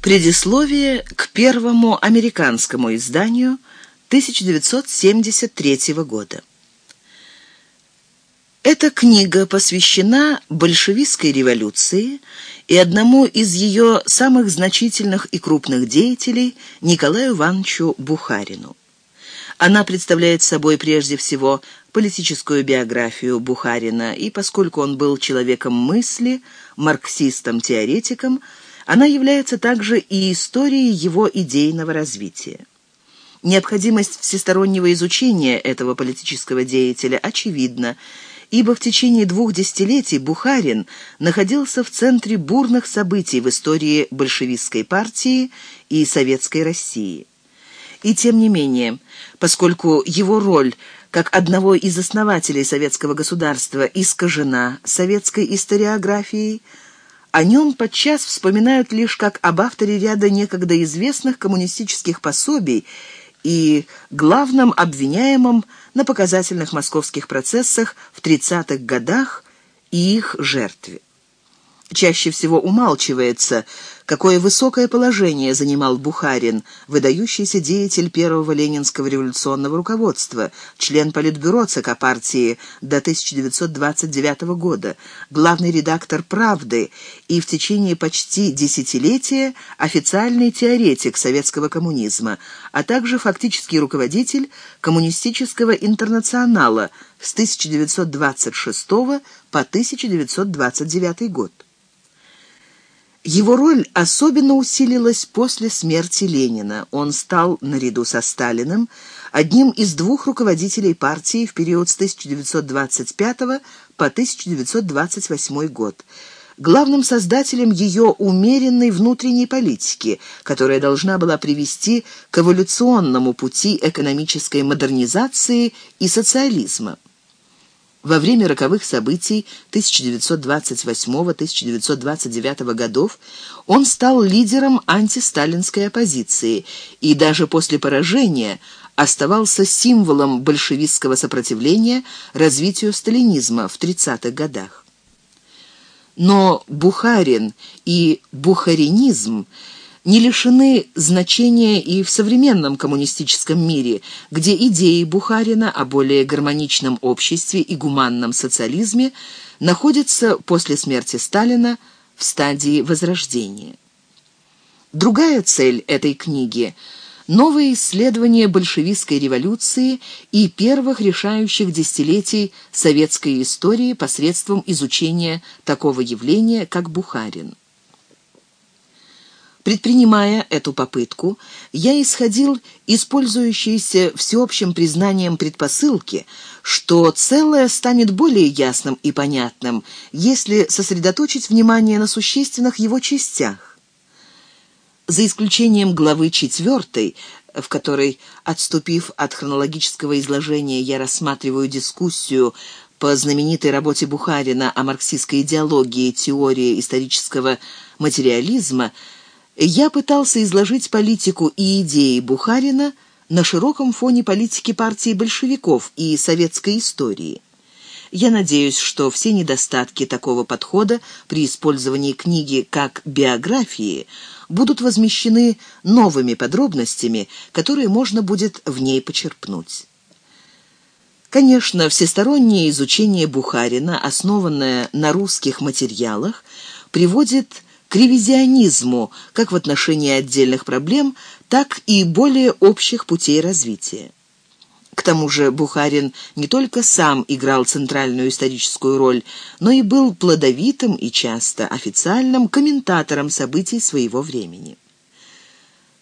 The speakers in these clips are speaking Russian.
Предисловие к первому американскому изданию 1973 года. Эта книга посвящена большевистской революции и одному из ее самых значительных и крупных деятелей Николаю Ивановичу Бухарину. Она представляет собой прежде всего политическую биографию Бухарина, и поскольку он был человеком мысли, марксистом-теоретиком, она является также и историей его идейного развития. Необходимость всестороннего изучения этого политического деятеля очевидна, ибо в течение двух десятилетий Бухарин находился в центре бурных событий в истории большевистской партии и советской России. И тем не менее, поскольку его роль как одного из основателей советского государства искажена советской историографией, о нем подчас вспоминают лишь как об авторе ряда некогда известных коммунистических пособий и главном обвиняемом на показательных московских процессах в 30-х годах и их жертве. Чаще всего умалчивается, какое высокое положение занимал Бухарин, выдающийся деятель первого ленинского революционного руководства, член Политбюро ЦК партии до 1929 года, главный редактор «Правды» и в течение почти десятилетия официальный теоретик советского коммунизма, а также фактический руководитель коммунистического интернационала с 1926 по 1929 год. Его роль особенно усилилась после смерти Ленина. Он стал, наряду со Сталиным, одним из двух руководителей партии в период с 1925 по 1928 год, главным создателем ее умеренной внутренней политики, которая должна была привести к эволюционному пути экономической модернизации и социализма. Во время роковых событий 1928-1929 годов он стал лидером антисталинской оппозиции и даже после поражения оставался символом большевистского сопротивления развитию сталинизма в 30-х годах. Но Бухарин и бухаринизм – не лишены значения и в современном коммунистическом мире, где идеи Бухарина о более гармоничном обществе и гуманном социализме находятся после смерти Сталина в стадии возрождения. Другая цель этой книги – новое исследование большевистской революции и первых решающих десятилетий советской истории посредством изучения такого явления, как Бухарин. Предпринимая эту попытку, я исходил из пользующейся всеобщим признанием предпосылки, что целое станет более ясным и понятным, если сосредоточить внимание на существенных его частях. За исключением главы 4, в которой, отступив от хронологического изложения, я рассматриваю дискуссию по знаменитой работе Бухарина о марксистской идеологии теории исторического материализма, я пытался изложить политику и идеи Бухарина на широком фоне политики партии большевиков и советской истории. Я надеюсь, что все недостатки такого подхода при использовании книги как биографии будут возмещены новыми подробностями, которые можно будет в ней почерпнуть. Конечно, всестороннее изучение Бухарина, основанное на русских материалах, приводит к ревизионизму как в отношении отдельных проблем, так и более общих путей развития. К тому же Бухарин не только сам играл центральную историческую роль, но и был плодовитым и часто официальным комментатором событий своего времени.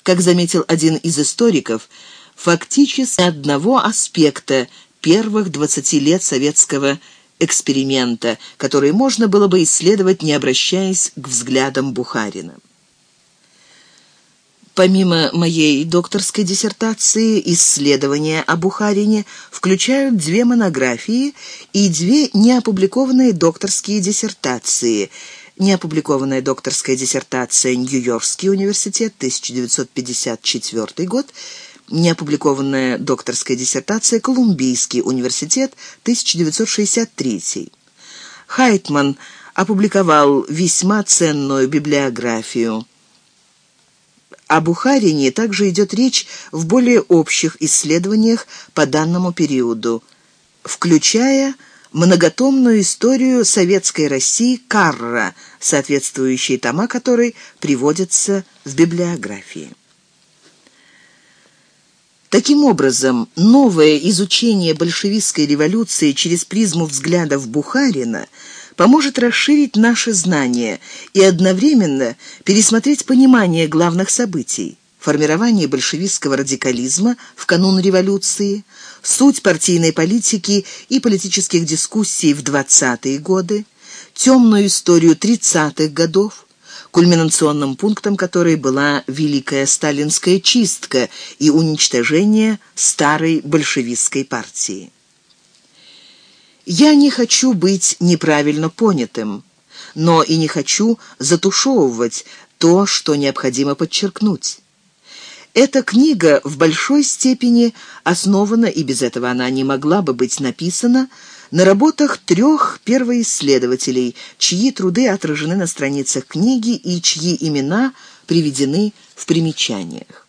Как заметил один из историков, фактически одного аспекта первых 20 лет советского эксперимента, который можно было бы исследовать, не обращаясь к взглядам Бухарина. Помимо моей докторской диссертации, исследования о Бухарине включают две монографии и две неопубликованные докторские диссертации. Неопубликованная докторская диссертация Нью-Йоркский университет, 1954 год, неопубликованная докторская диссертация «Колумбийский университет, 1963». Хайтман опубликовал весьма ценную библиографию О Бухарине также идет речь в более общих исследованиях по данному периоду, включая многотомную историю советской России Карра, соответствующие тома которой приводятся в библиографии. Таким образом, новое изучение большевистской революции через призму взглядов Бухарина поможет расширить наши знания и одновременно пересмотреть понимание главных событий формирование большевистского радикализма в канун революции, суть партийной политики и политических дискуссий в 20-е годы, темную историю 30-х годов, кульминационным пунктом которой была Великая Сталинская чистка и уничтожение старой большевистской партии. Я не хочу быть неправильно понятым, но и не хочу затушевывать то, что необходимо подчеркнуть. Эта книга в большой степени основана, и без этого она не могла бы быть написана, на работах трех первоисследователей, чьи труды отражены на страницах книги и чьи имена приведены в примечаниях.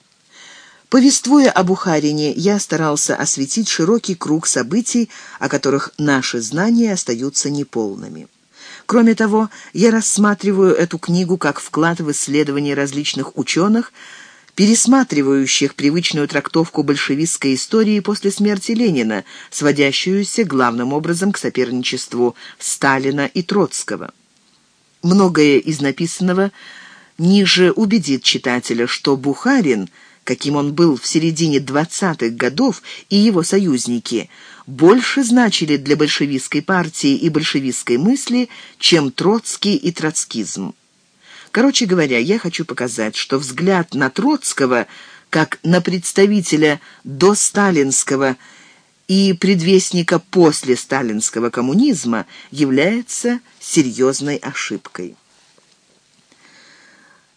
Повествуя о Бухарине, я старался осветить широкий круг событий, о которых наши знания остаются неполными. Кроме того, я рассматриваю эту книгу как вклад в исследования различных ученых, пересматривающих привычную трактовку большевистской истории после смерти Ленина, сводящуюся главным образом к соперничеству Сталина и Троцкого. Многое из написанного ниже убедит читателя, что Бухарин, каким он был в середине 20-х годов, и его союзники больше значили для большевистской партии и большевистской мысли, чем Троцкий и троцкизм. Короче говоря, я хочу показать, что взгляд на Троцкого как на представителя до сталинского и предвестника после сталинского коммунизма является серьезной ошибкой.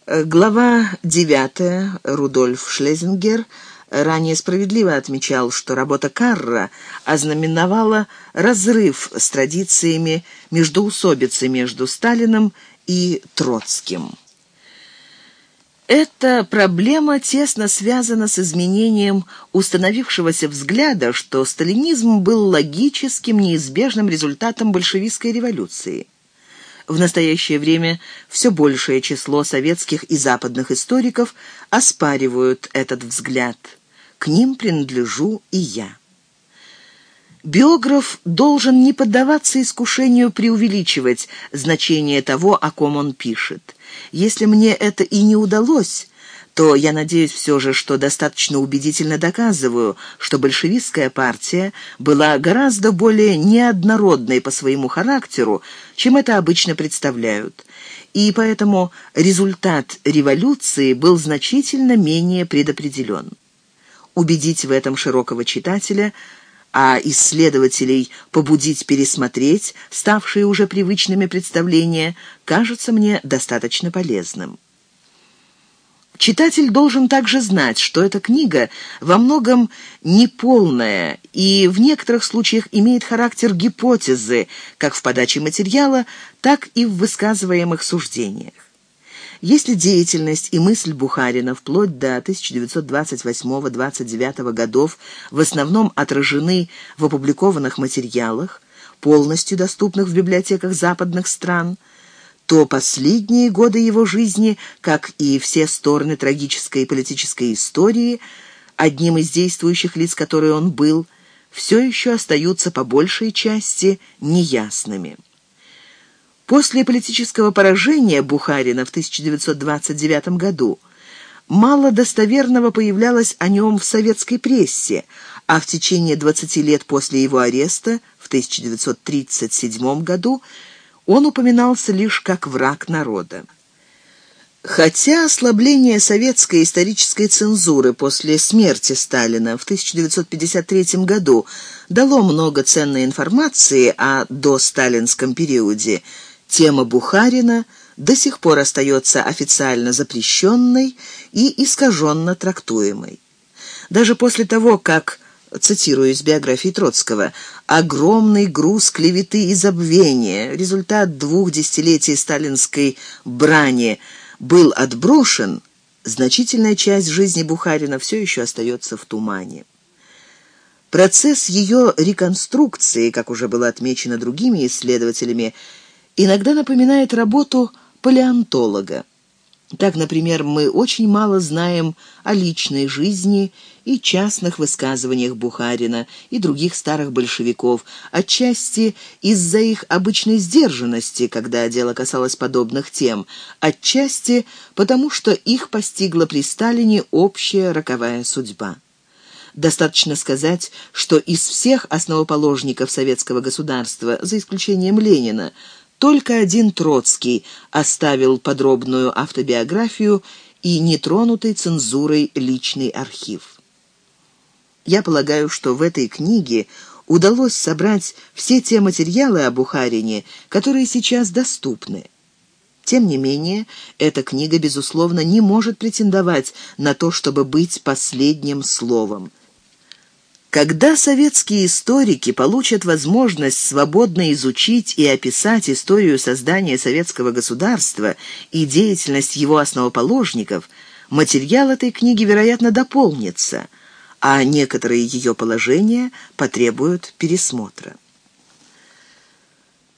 Глава 9. Рудольф Шлезингер ранее справедливо отмечал, что работа Карра ознаменовала разрыв с традициями междоусобицы между Сталиным и Троцким. Эта проблема тесно связана с изменением установившегося взгляда, что сталинизм был логическим, неизбежным результатом большевистской революции. В настоящее время все большее число советских и западных историков оспаривают этот взгляд. К ним принадлежу и я. Биограф должен не поддаваться искушению преувеличивать значение того, о ком он пишет. Если мне это и не удалось, то я надеюсь все же, что достаточно убедительно доказываю, что большевистская партия была гораздо более неоднородной по своему характеру, чем это обычно представляют. И поэтому результат революции был значительно менее предопределен. Убедить в этом широкого читателя – а исследователей побудить пересмотреть ставшие уже привычными представления, кажется мне достаточно полезным. Читатель должен также знать, что эта книга во многом неполная и в некоторых случаях имеет характер гипотезы, как в подаче материала, так и в высказываемых суждениях. Если деятельность и мысль Бухарина вплоть до 1928-29 годов в основном отражены в опубликованных материалах, полностью доступных в библиотеках западных стран, то последние годы его жизни, как и все стороны трагической и политической истории, одним из действующих лиц, который он был, все еще остаются по большей части неясными. После политического поражения Бухарина в 1929 году мало достоверного появлялось о нем в советской прессе, а в течение 20 лет после его ареста в 1937 году он упоминался лишь как враг народа. Хотя ослабление советской исторической цензуры после смерти Сталина в 1953 году дало много ценной информации о досталинском периоде, Тема Бухарина до сих пор остается официально запрещенной и искаженно трактуемой. Даже после того, как, цитирую из биографии Троцкого, «огромный груз клеветы и забвения, результат двух десятилетий сталинской брани, был отброшен», Значительная часть жизни Бухарина все еще остается в тумане. Процесс ее реконструкции, как уже было отмечено другими исследователями, иногда напоминает работу палеонтолога. Так, например, мы очень мало знаем о личной жизни и частных высказываниях Бухарина и других старых большевиков, отчасти из-за их обычной сдержанности, когда дело касалось подобных тем, отчасти потому, что их постигла при Сталине общая роковая судьба. Достаточно сказать, что из всех основоположников советского государства, за исключением Ленина, только один Троцкий оставил подробную автобиографию и нетронутый цензурой личный архив. Я полагаю, что в этой книге удалось собрать все те материалы о Бухарине, которые сейчас доступны. Тем не менее, эта книга, безусловно, не может претендовать на то, чтобы быть последним словом. Когда советские историки получат возможность свободно изучить и описать историю создания советского государства и деятельность его основоположников, материал этой книги, вероятно, дополнится, а некоторые ее положения потребуют пересмотра.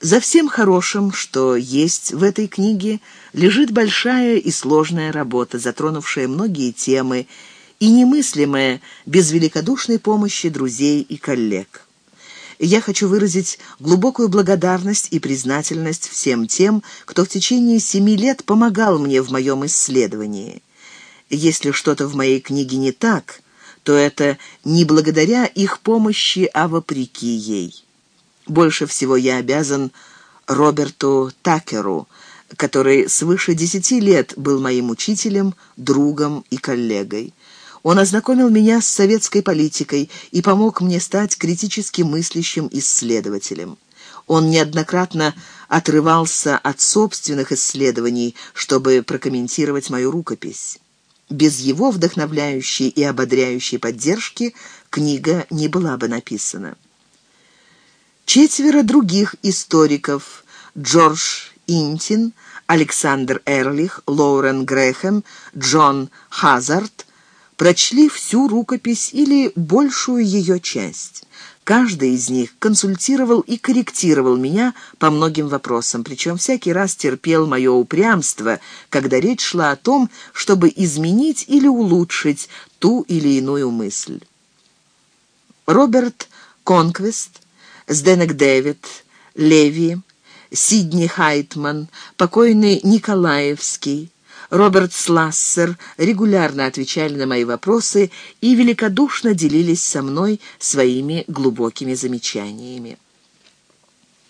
За всем хорошим, что есть в этой книге, лежит большая и сложная работа, затронувшая многие темы и немыслимое без великодушной помощи друзей и коллег. Я хочу выразить глубокую благодарность и признательность всем тем, кто в течение семи лет помогал мне в моем исследовании. Если что-то в моей книге не так, то это не благодаря их помощи, а вопреки ей. Больше всего я обязан Роберту Такеру, который свыше десяти лет был моим учителем, другом и коллегой. Он ознакомил меня с советской политикой и помог мне стать критически мыслящим исследователем. Он неоднократно отрывался от собственных исследований, чтобы прокомментировать мою рукопись. Без его вдохновляющей и ободряющей поддержки книга не была бы написана. Четверо других историков – Джордж Интин, Александр Эрлих, Лоурен Грэхэм, Джон Хазард – прочли всю рукопись или большую ее часть. Каждый из них консультировал и корректировал меня по многим вопросам, причем всякий раз терпел мое упрямство, когда речь шла о том, чтобы изменить или улучшить ту или иную мысль. Роберт Конквест, Сденек Дэвид, Леви, Сидни Хайтман, покойный Николаевский, Роберт Слассер регулярно отвечали на мои вопросы и великодушно делились со мной своими глубокими замечаниями.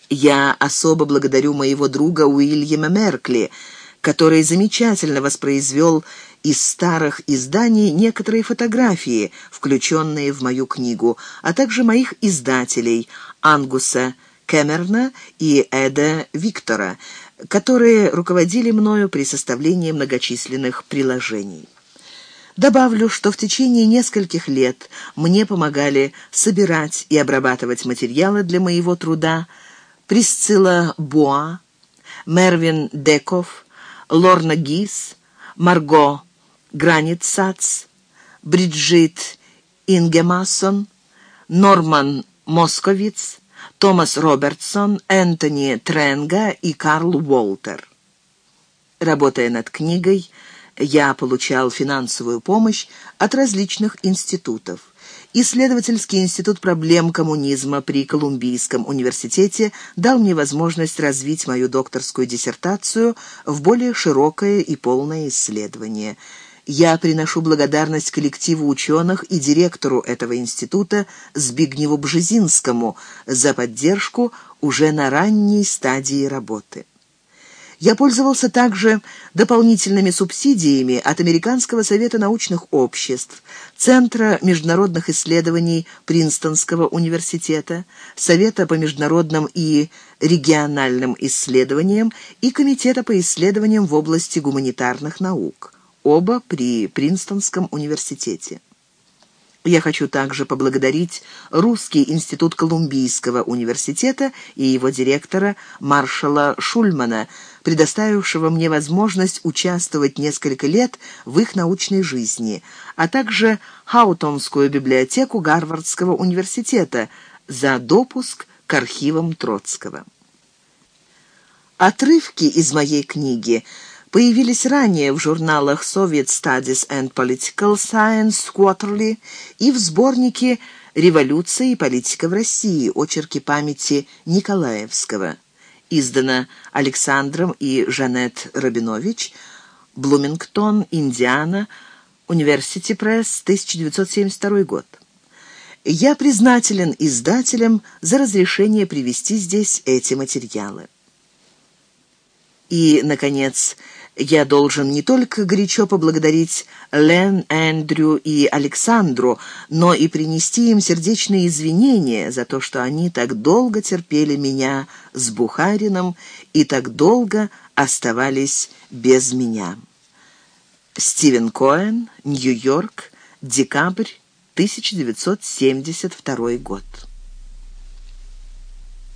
Я особо благодарю моего друга Уильяма Меркли, который замечательно воспроизвел из старых изданий некоторые фотографии, включенные в мою книгу, а также моих издателей Ангуса Кэмерна и Эда Виктора, которые руководили мною при составлении многочисленных приложений. Добавлю, что в течение нескольких лет мне помогали собирать и обрабатывать материалы для моего труда Присцилла Буа, Мервин Деков, Лорна Гис, Марго Границац, Бриджит Ингемасон, Норман Московиц, Томас Робертсон, Энтони Тренга и Карл Уолтер. Работая над книгой, я получал финансовую помощь от различных институтов. Исследовательский институт проблем коммунизма при Колумбийском университете дал мне возможность развить мою докторскую диссертацию в более широкое и полное исследование – я приношу благодарность коллективу ученых и директору этого института Збигневу Бжезинскому за поддержку уже на ранней стадии работы. Я пользовался также дополнительными субсидиями от Американского совета научных обществ, Центра международных исследований Принстонского университета, Совета по международным и региональным исследованиям и Комитета по исследованиям в области гуманитарных наук оба при Принстонском университете. Я хочу также поблагодарить Русский институт Колумбийского университета и его директора маршала Шульмана, предоставившего мне возможность участвовать несколько лет в их научной жизни, а также Хаутонскую библиотеку Гарвардского университета за допуск к архивам Троцкого. Отрывки из моей книги появились ранее в журналах Soviet Studies and Political Science Quarterly и в сборнике «Революция и политика в России. Очерки памяти Николаевского». Издано Александром и Жанет Рабинович, Блумингтон, Индиана, Университи Пресс, 1972 год. Я признателен издателям за разрешение привести здесь эти материалы. И, наконец, я должен не только горячо поблагодарить Лен, Эндрю и Александру, но и принести им сердечные извинения за то, что они так долго терпели меня с Бухарином и так долго оставались без меня. Стивен Коэн, Нью-Йорк, декабрь 1972 год.